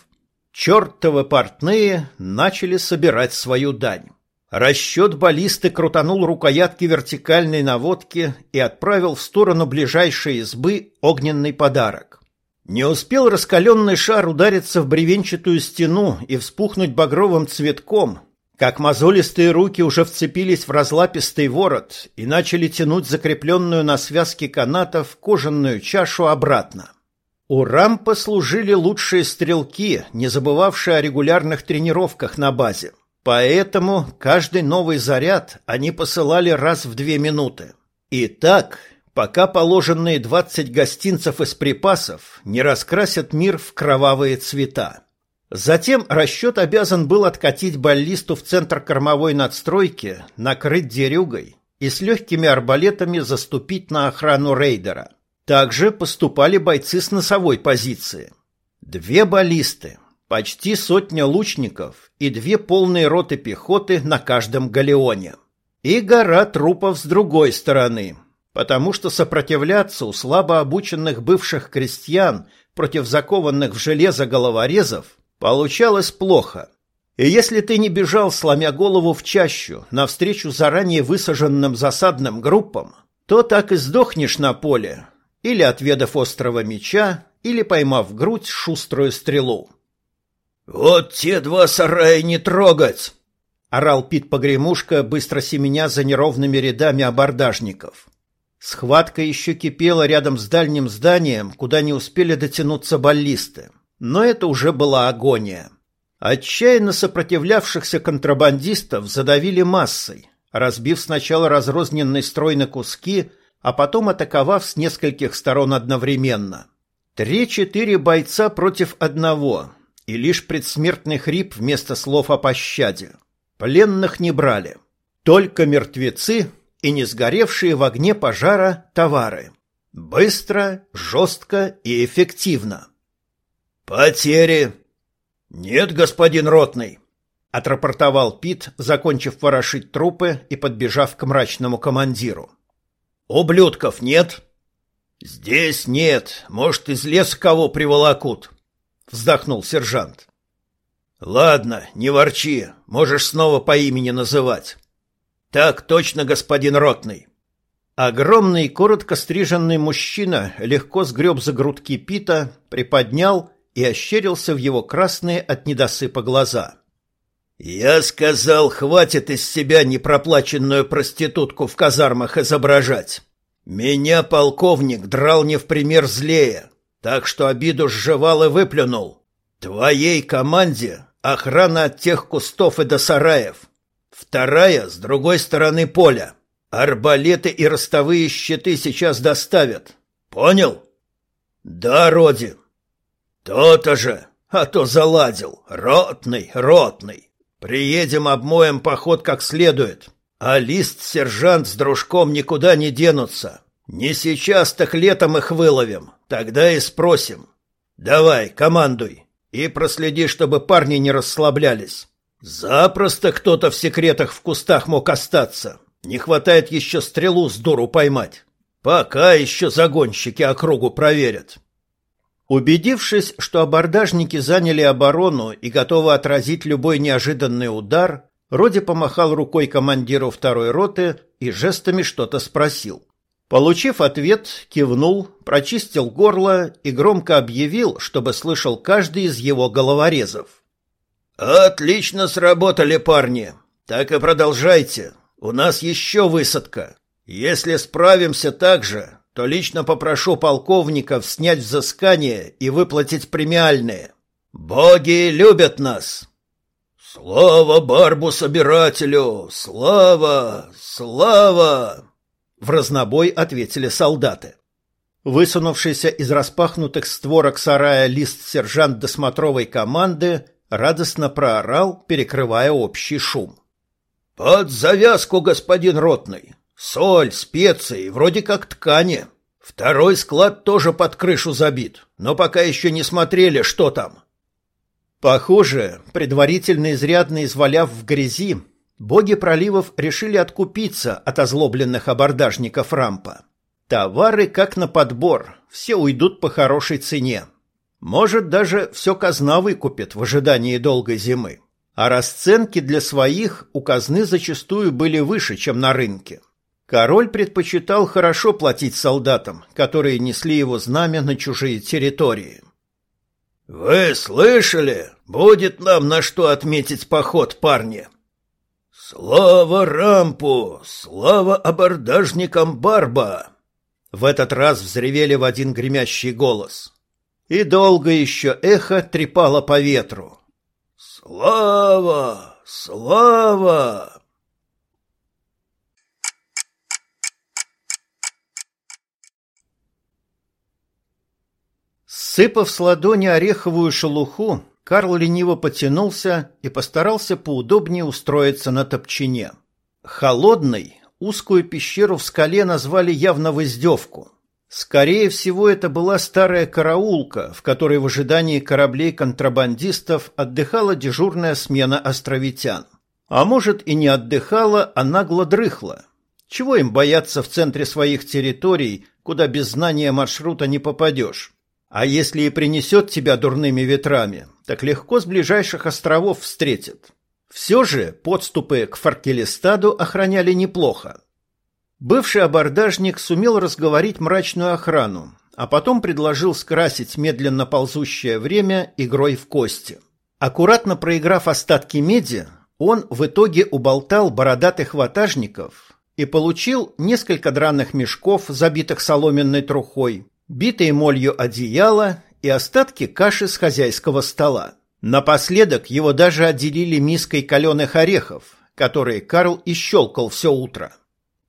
Чертовы портные начали собирать свою дань. Расчет баллисты крутанул рукоятки вертикальной наводки и отправил в сторону ближайшей избы огненный подарок. Не успел раскаленный шар удариться в бревенчатую стену и вспухнуть багровым цветком, как мозолистые руки уже вцепились в разлапистый ворот и начали тянуть закрепленную на связке канатов кожаную чашу обратно. У рампа служили лучшие стрелки, не забывавшие о регулярных тренировках на базе. Поэтому каждый новый заряд они посылали раз в две минуты. И так, пока положенные 20 гостинцев из припасов не раскрасят мир в кровавые цвета. Затем расчет обязан был откатить баллисту в центр кормовой надстройки, накрыть дерюгой и с легкими арбалетами заступить на охрану рейдера. Также поступали бойцы с носовой позиции. Две баллисты, почти сотня лучников и две полные роты пехоты на каждом галеоне. И гора трупов с другой стороны, потому что сопротивляться у слабо обученных бывших крестьян против закованных в железо головорезов получалось плохо. И если ты не бежал, сломя голову в чащу, навстречу заранее высаженным засадным группам, то так и сдохнешь на поле, или отведав острого меча, или поймав в грудь шуструю стрелу. «Вот те два сарая не трогать!» — орал Пит Погремушка, быстро семеня за неровными рядами абордажников. Схватка еще кипела рядом с дальним зданием, куда не успели дотянуться баллисты. Но это уже была агония. Отчаянно сопротивлявшихся контрабандистов задавили массой, разбив сначала разрозненный строй на куски, а потом атаковав с нескольких сторон одновременно. Три-четыре бойца против одного, и лишь предсмертный хрип вместо слов о пощаде. Пленных не брали. Только мертвецы и не сгоревшие в огне пожара товары. Быстро, жестко и эффективно. «Потери!» «Нет, господин Ротный», — отрапортовал Пит, закончив ворошить трупы и подбежав к мрачному командиру. «Ублюдков нет?» «Здесь нет. Может, из леса кого приволокут?» — вздохнул сержант. «Ладно, не ворчи. Можешь снова по имени называть». «Так точно, господин Ротный». Огромный, коротко стриженный мужчина легко сгреб за грудки Пита, приподнял и ощерился в его красные от недосыпа глаза. «Я сказал, хватит из себя непроплаченную проститутку в казармах изображать. Меня полковник драл не в пример злее, так что обиду сживал и выплюнул. Твоей команде охрана от тех кустов и до сараев. Вторая с другой стороны поля. Арбалеты и ростовые щиты сейчас доставят. Понял? Да, Роди, «То-то же! А то заладил! Ротный, ротный! Приедем, обмоем поход как следует, а лист-сержант с дружком никуда не денутся. Не сейчас, так летом их выловим, тогда и спросим. Давай, командуй, и проследи, чтобы парни не расслаблялись. Запросто кто-то в секретах в кустах мог остаться. Не хватает еще стрелу с дуру поймать. Пока еще загонщики округу проверят». Убедившись, что абордажники заняли оборону и готовы отразить любой неожиданный удар, Роди помахал рукой командиру второй роты и жестами что-то спросил. Получив ответ, кивнул, прочистил горло и громко объявил, чтобы слышал каждый из его головорезов. «Отлично сработали, парни! Так и продолжайте. У нас еще высадка. Если справимся так же, то лично попрошу полковников снять взыскание и выплатить премиальные. Боги любят нас. Слава барбу-собирателю! Слава! Слава! В разнобой ответили солдаты. Высунувшийся из распахнутых створок сарая лист-сержант досмотровой команды радостно проорал, перекрывая общий шум. «Под завязку, господин Ротный! Соль, специи, вроде как ткани. Второй склад тоже под крышу забит, но пока еще не смотрели, что там. Похоже, предварительно изрядно изваляв в грязи, боги проливов решили откупиться от озлобленных абордажников рампа. Товары как на подбор, все уйдут по хорошей цене. Может, даже все казна выкупит в ожидании долгой зимы. А расценки для своих у казны зачастую были выше, чем на рынке. Король предпочитал хорошо платить солдатам, которые несли его знамя на чужие территории. «Вы слышали? Будет нам на что отметить поход, парни!» «Слава Рампу! Слава абордажникам Барба!» В этот раз взревели в один гремящий голос. И долго еще эхо трепало по ветру. «Слава! Слава!» Сыпав с ладони ореховую шелуху, Карл лениво потянулся и постарался поудобнее устроиться на топчине. Холодной узкую пещеру в скале назвали явно в издевку. Скорее всего, это была старая караулка, в которой в ожидании кораблей контрабандистов отдыхала дежурная смена островитян. А может и не отдыхала, а нагло дрыхла. Чего им бояться в центре своих территорий, куда без знания маршрута не попадешь? А если и принесет тебя дурными ветрами, так легко с ближайших островов встретит. Все же подступы к Фаркелистаду охраняли неплохо. Бывший абордажник сумел разговорить мрачную охрану, а потом предложил скрасить медленно ползущее время игрой в кости. Аккуратно проиграв остатки меди, он в итоге уболтал бородатых ватажников и получил несколько драных мешков, забитых соломенной трухой, битые молью одеяло и остатки каши с хозяйского стола. Напоследок его даже отделили миской каленых орехов, которые Карл и щелкал все утро.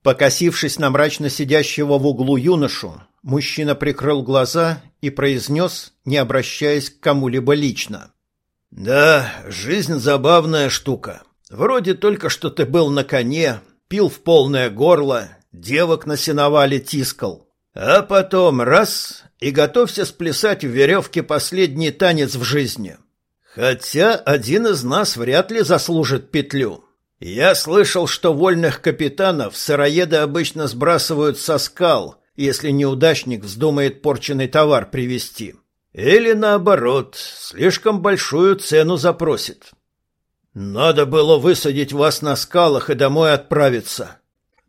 Покосившись на мрачно сидящего в углу юношу, мужчина прикрыл глаза и произнес, не обращаясь к кому-либо лично. «Да, жизнь забавная штука. Вроде только что ты был на коне, пил в полное горло, девок на сеновале тискал. А потом раз — и готовься сплясать в веревке последний танец в жизни. Хотя один из нас вряд ли заслужит петлю». Я слышал, что вольных капитанов сыроеды обычно сбрасывают со скал, если неудачник вздумает порченный товар привезти. Или наоборот, слишком большую цену запросит. Надо было высадить вас на скалах и домой отправиться,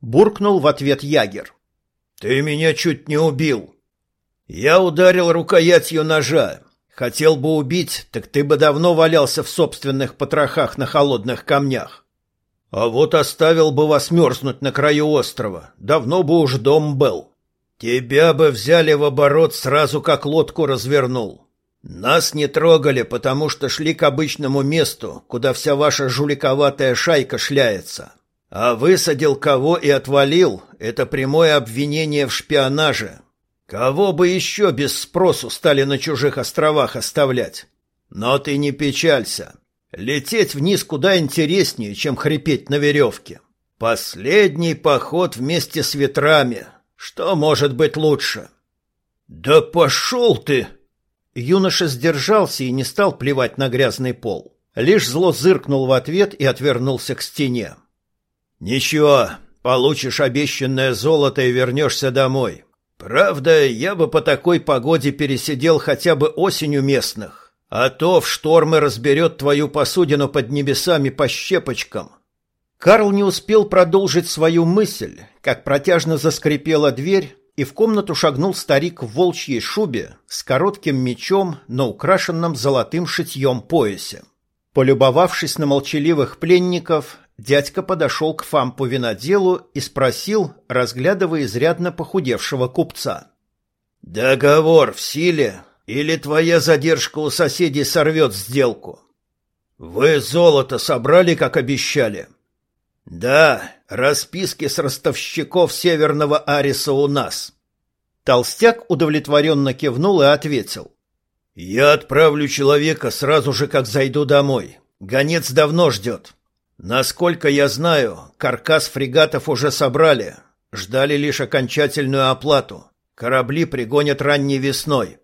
буркнул в ответ ягер. Ты меня чуть не убил. Я ударил рукоятью ножа. Хотел бы убить, так ты бы давно валялся в собственных потрохах на холодных камнях. А вот оставил бы вас мерзнуть на краю острова, давно бы уж дом был. Тебя бы взяли в оборот сразу, как лодку развернул. Нас не трогали, потому что шли к обычному месту, куда вся ваша жуликоватая шайка шляется. А высадил кого и отвалил — это прямое обвинение в шпионаже. Кого бы еще без спросу стали на чужих островах оставлять? Но ты не печалься. Лететь вниз куда интереснее, чем хрипеть на веревке. Последний поход вместе с ветрами. Что может быть лучше? Да пошел ты! Юноша сдержался и не стал плевать на грязный пол. Лишь зло зыркнул в ответ и отвернулся к стене. Ничего, получишь обещанное золото и вернешься домой. Правда, я бы по такой погоде пересидел хотя бы осенью местных. А то в штормы разберет твою посудину под небесами по щепочкам. Карл не успел продолжить свою мысль, как протяжно заскрипела дверь, и в комнату шагнул старик в волчьей шубе с коротким мечом на украшенном золотым шитьем поясе. Полюбовавшись на молчаливых пленников, дядька подошел к фампу-виноделу и спросил, разглядывая изрядно похудевшего купца. «Договор в силе или твоя задержка у соседей сорвет сделку? Вы золото собрали, как обещали? Да, расписки с ростовщиков Северного Ариса у нас. Толстяк удовлетворенно кивнул и ответил. Я отправлю человека сразу же, как зайду домой. Гонец давно ждет. Насколько я знаю, каркас фрегатов уже собрали. Ждали лишь окончательную оплату. Корабли пригонят ранней весной.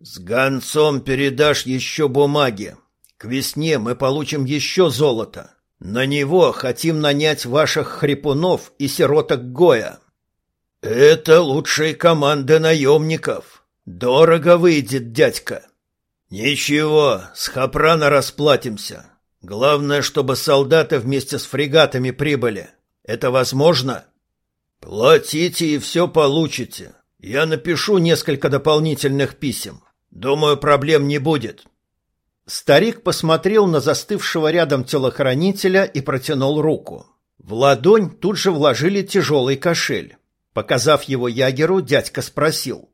С гонцом передашь еще бумаги. К весне мы получим еще золото. На него хотим нанять ваших хрипунов и сироток Гоя. Это лучшие команды наемников. Дорого выйдет, дядька. Ничего, с Хапрана расплатимся. Главное, чтобы солдаты вместе с фрегатами прибыли. Это возможно? Платите и все получите. Я напишу несколько дополнительных писем. Думаю, проблем не будет. Старик посмотрел на застывшего рядом телохранителя и протянул руку. В ладонь тут же вложили тяжелый кошель. Показав его ягеру, дядька спросил.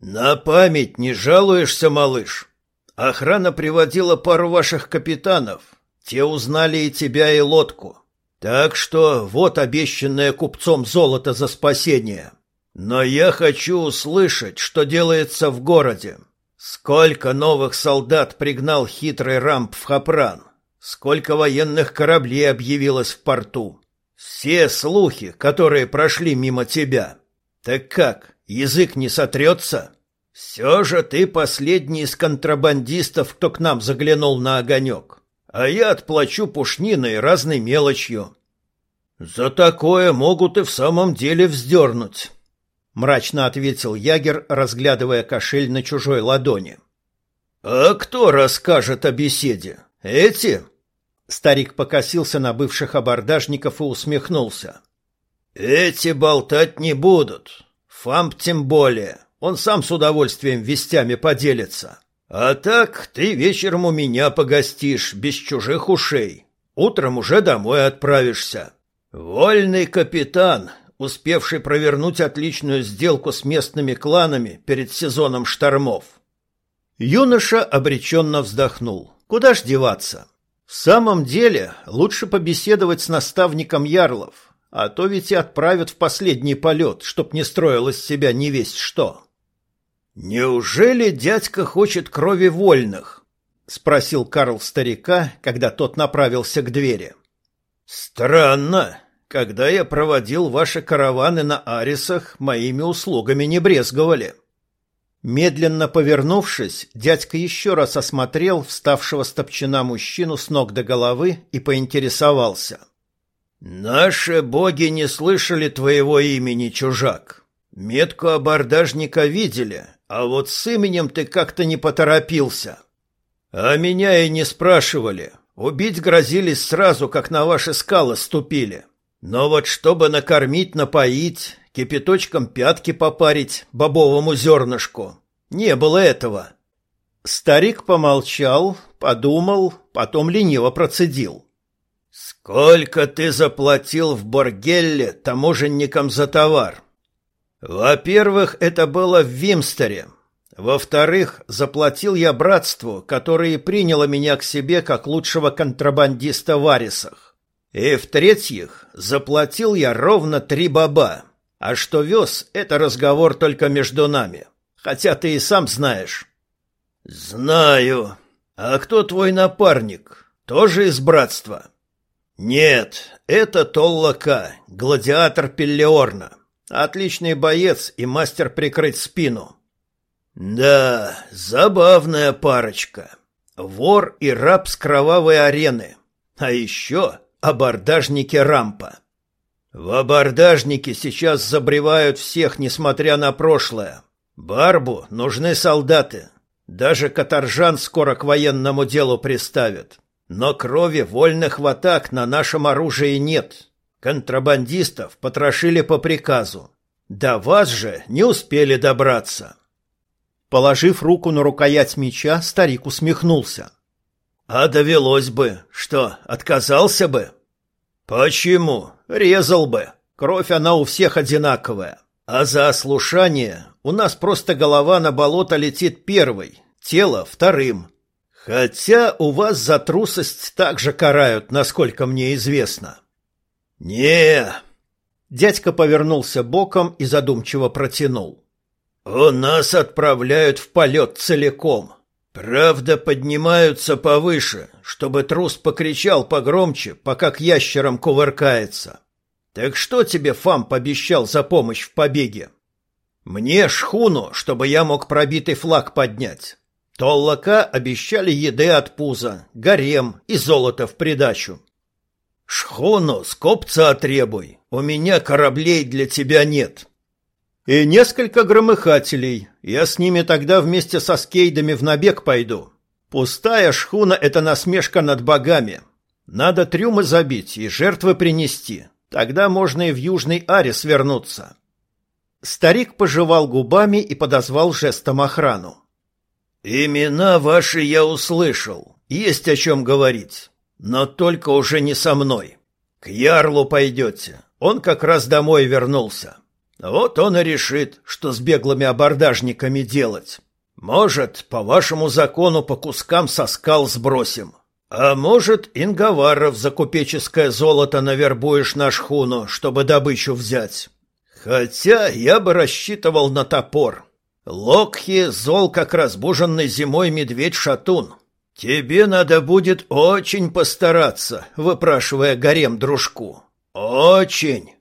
«На память не жалуешься, малыш? Охрана приводила пару ваших капитанов. Те узнали и тебя, и лодку. Так что вот обещанное купцом золото за спасение. Но я хочу услышать, что делается в городе. Сколько новых солдат пригнал хитрый рамп в Хапран? Сколько военных кораблей объявилось в порту? Все слухи, которые прошли мимо тебя. Так как, язык не сотрется? Все же ты последний из контрабандистов, кто к нам заглянул на огонек. А я отплачу пушниной разной мелочью. За такое могут и в самом деле вздернуть. мрачно ответил Ягер, разглядывая кошель на чужой ладони. А кто расскажет о беседе? Эти? Старик покосился на бывших абордажников и усмехнулся. Эти болтать не будут. Фамп тем более. Он сам с удовольствием вестями поделится. А так ты вечером у меня погостишь без чужих ушей. Утром уже домой отправишься. Вольный капитан, успевший провернуть отличную сделку с местными кланами перед сезоном штормов. Юноша обреченно вздохнул. Куда ж деваться? В самом деле, лучше побеседовать с наставником Ярлов, а то ведь и отправят в последний полет, чтоб не строил из себя не весть что. «Неужели дядька хочет крови вольных?» — спросил Карл старика, когда тот направился к двери. «Странно. Когда я проводил ваши караваны на Арисах, моими услугами не брезговали». Медленно повернувшись, дядька еще раз осмотрел вставшего с топчина мужчину с ног до головы и поинтересовался. «Наши боги не слышали твоего имени, чужак. Метку абордажника видели, а вот с именем ты как-то не поторопился. А меня и не спрашивали. Убить грозились сразу, как на ваши скалы ступили. Но вот чтобы накормить, напоить, кипяточком пятки попарить бобовому зернышку, не было этого. Старик помолчал, подумал, потом лениво процедил. «Сколько ты заплатил в Боргелле таможенникам за товар?» Во-первых, это было в Вимстере. Во-вторых, заплатил я братству, которое приняло меня к себе как лучшего контрабандиста в Арисах. И в-третьих, заплатил я ровно три баба. А что вез, это разговор только между нами. Хотя ты и сам знаешь. Знаю. А кто твой напарник? Тоже из братства? Нет, это Толлака, гладиатор Пеллеорна. Отличный боец и мастер прикрыть спину. Да, забавная парочка. Вор и раб с кровавой арены. А еще абордажники рампа. В абордажнике сейчас забревают всех, несмотря на прошлое. Барбу нужны солдаты. Даже каторжан скоро к военному делу приставят. Но крови вольных в атак на нашем оружии нет. Контрабандистов потрошили по приказу. До вас же не успели добраться. Положив руку на рукоять меча, старик усмехнулся. А довелось бы, что, отказался бы? Почему? Резал бы. Кровь она у всех одинаковая. А за ослушание у нас просто голова на болото летит первой, тело вторым. Хотя у вас за трусость также карают, насколько мне известно. «Не!» Дядька повернулся боком и задумчиво протянул. «У нас отправляют в полет целиком. Правда, поднимаются повыше, чтобы трус покричал погромче, пока к ящерам кувыркается. Так что тебе Фам пообещал за помощь в побеге? Мне шхуну, чтобы я мог пробитый флаг поднять. Толлака обещали еды от пуза, гарем и золото в придачу. «Шхуну с копца требуй, у меня кораблей для тебя нет». «И несколько громыхателей, я с ними тогда вместе со скейдами в набег пойду. Пустая шхуна — это насмешка над богами. Надо трюмы забить и жертвы принести, тогда можно и в Южный Арис вернуться». Старик пожевал губами и подозвал жестом охрану. «Имена ваши я услышал, есть о чем говорить. Но только уже не со мной. К Ярлу пойдете. Он как раз домой вернулся. Вот он и решит, что с беглыми абордажниками делать. Может, по вашему закону по кускам со скал сбросим. А может, инговаров за купеческое золото навербуешь на шхуну, чтобы добычу взять. Хотя я бы рассчитывал на топор. Локхи зол, как разбуженный зимой медведь-шатун. Тебе надо будет очень постараться, выпрашивая гарем дружку. Очень.